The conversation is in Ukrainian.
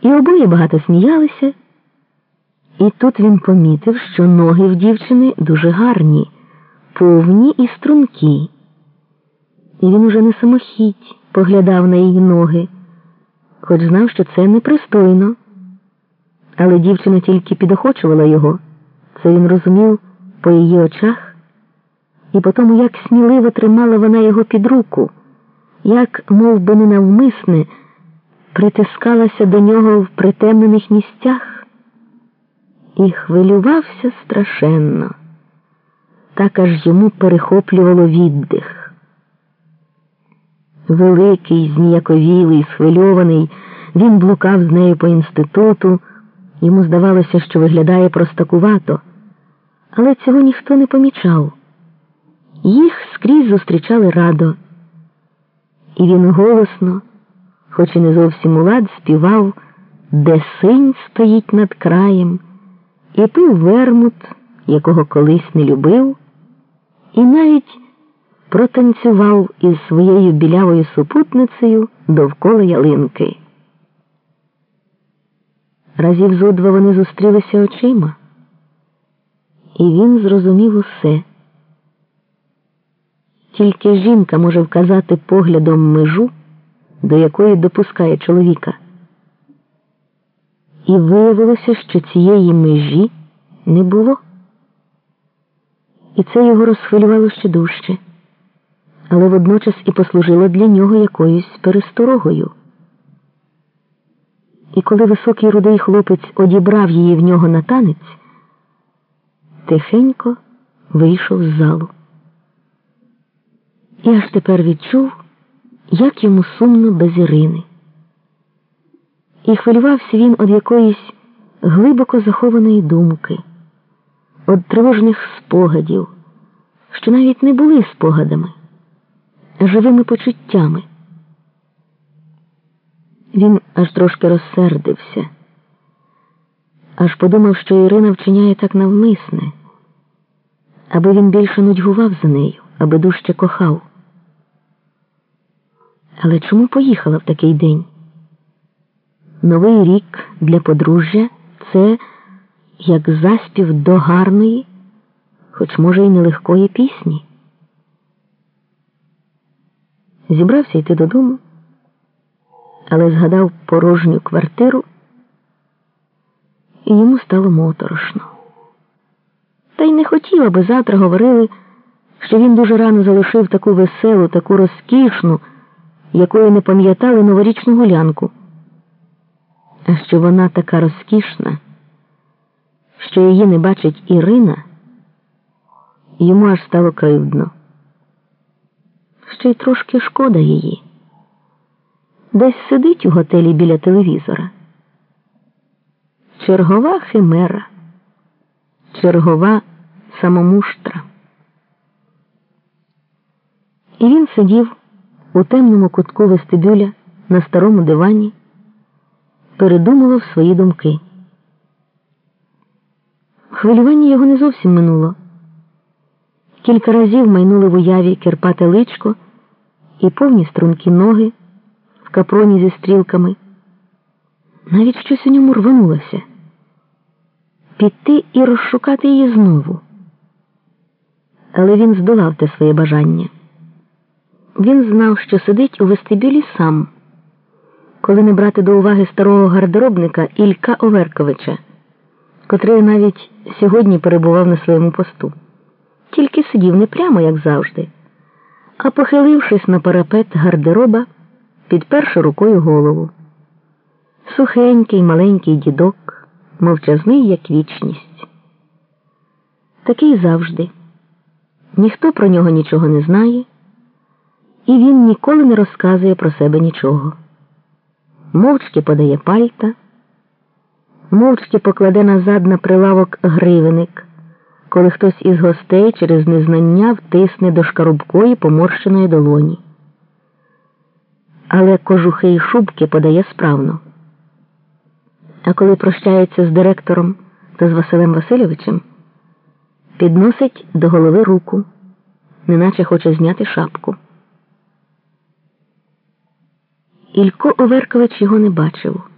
І обоє багато сміялися. І тут він помітив, що ноги в дівчини дуже гарні, повні і стрункі. І він уже не самохідь поглядав на її ноги, хоч знав, що це непристойно. Але дівчина тільки підохочувала його. Це він розумів по її очах і по тому, як сміливо тримала вона його під руку, як, мов би ненавмисне, притискалася до нього в притемнених місцях і хвилювався страшенно, так аж йому перехоплювало віддих. Великий, зніяковілий, схвильований, він блукав з нею по інституту. Йому здавалося, що виглядає простакувато, але цього ніхто не помічав. Їх скрізь зустрічали радо, і він голосно, хоч і не зовсім улад, співав, де синь стоїть над краєм, і пив вермут, якого колись не любив, і навіть протанцював із своєю білявою супутницею довкола ялинки. Разів зо два вони зустрілися очима, і він зрозумів усе. Тільки жінка може вказати поглядом межу, до якої допускає чоловіка. І виявилося, що цієї межі не було. І це його розхвилювало ще дужче, але водночас і послужило для нього якоюсь пересторогою. І коли високий рудий хлопець одібрав її в нього на танець, тихенько вийшов з залу. І аж тепер відчув, як йому сумно без Ірини. І хвилювався він від якоїсь глибоко захованої думки, від тривожних спогадів, що навіть не були спогадами, живими почуттями. Він аж трошки розсердився, аж подумав, що Ірина вчиняє так навмисне, аби він більше нудьгував за нею, аби дужче кохав. Але чому поїхала в такий день? Новий рік для подружжя це як заспів до гарної, хоч, може, й нелегкої пісні. Зібрався йти додому але згадав порожню квартиру, і йому стало моторошно. Та й не хотів, аби завтра говорили, що він дуже рано залишив таку веселу, таку розкішну, якої не пам'ятали новорічну гулянку. А що вона така розкішна, що її не бачить Ірина, йому аж стало кривдно. Ще й трошки шкода її десь сидить у готелі біля телевізора. Чергова химера, чергова самомуштра. І він сидів у темному кутку вестибюля на старому дивані, передумував свої думки. Хвилювання його не зовсім минуло. Кілька разів майнули в уяві керпате личко і повні стрункі ноги в капроні зі стрілками. Навіть щось у ньому рванулося піти і розшукати її знову. Але він здолав те своє бажання. Він знав, що сидить у вестибюлі сам, коли не брати до уваги старого гардеробника Ілька Оверковича, котрий навіть сьогодні перебував на своєму посту. Тільки сидів не прямо, як завжди, а похилившись на парапет гардероба підперши рукою голову. Сухенький маленький дідок, мовчазний, як вічність. Такий завжди. Ніхто про нього нічого не знає, і він ніколи не розказує про себе нічого. Мовчки подає пальта, мовчки покладе назад на прилавок гривеник, коли хтось із гостей через незнання втисне до шкарубкої поморщеної долоні але кожухи й шубки подає справно. А коли прощається з директором та з Василем Васильовичем, підносить до голови руку, неначе хоче зняти шапку. Ілько Оверкович його не бачив.